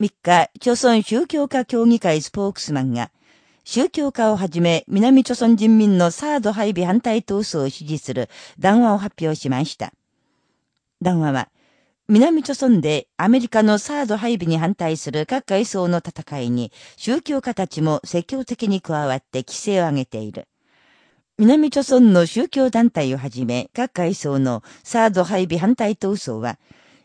3日、朝鮮宗教家協議会スポークスマンが、宗教家をはじめ、南朝鮮人民のサード配備反対闘争を支持する談話を発表しました。談話は、南朝鮮でアメリカのサード配備に反対する各階層の戦いに、宗教家たちも積極的に加わって規制を上げている。南朝鮮の宗教団体をはじめ、各階層のサード配備反対闘争は、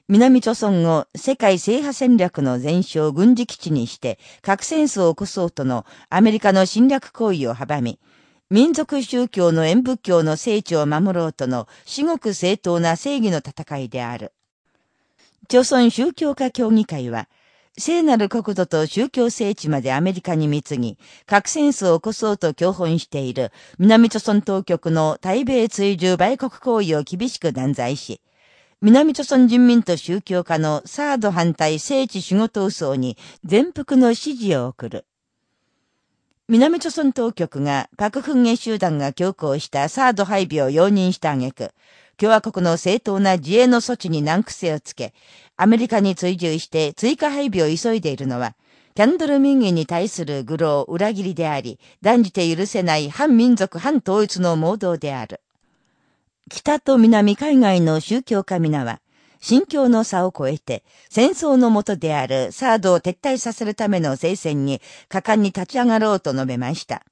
南朝鮮を世界制覇戦略の前哨軍事基地にして核戦争を起こそうとのアメリカの侵略行為を阻み、民族宗教の演仏教の聖地を守ろうとの至極正当な正義の戦いである。朝鮮宗教家協議会は、聖なる国土と宗教聖地までアメリカに貢ぎ、核戦争を起こそうと強本している南朝鮮当局の対米追従売国行為を厳しく断罪し、南朝鮮人民と宗教家のサード反対聖地守護闘争に全幅の支持を送る。南朝鮮当局が核噴撃集団が強行したサード配備を容認した挙句、共和国の正当な自衛の措置に難癖をつけ、アメリカに追従して追加配備を急いでいるのは、キャンドル民議に対する愚弄、裏切りであり、断じて許せない反民族反統一の盲導である。北と南海外の宗教家皆は、信教の差を超えて、戦争のもとであるサードを撤退させるための聖戦に果敢に立ち上がろうと述べました。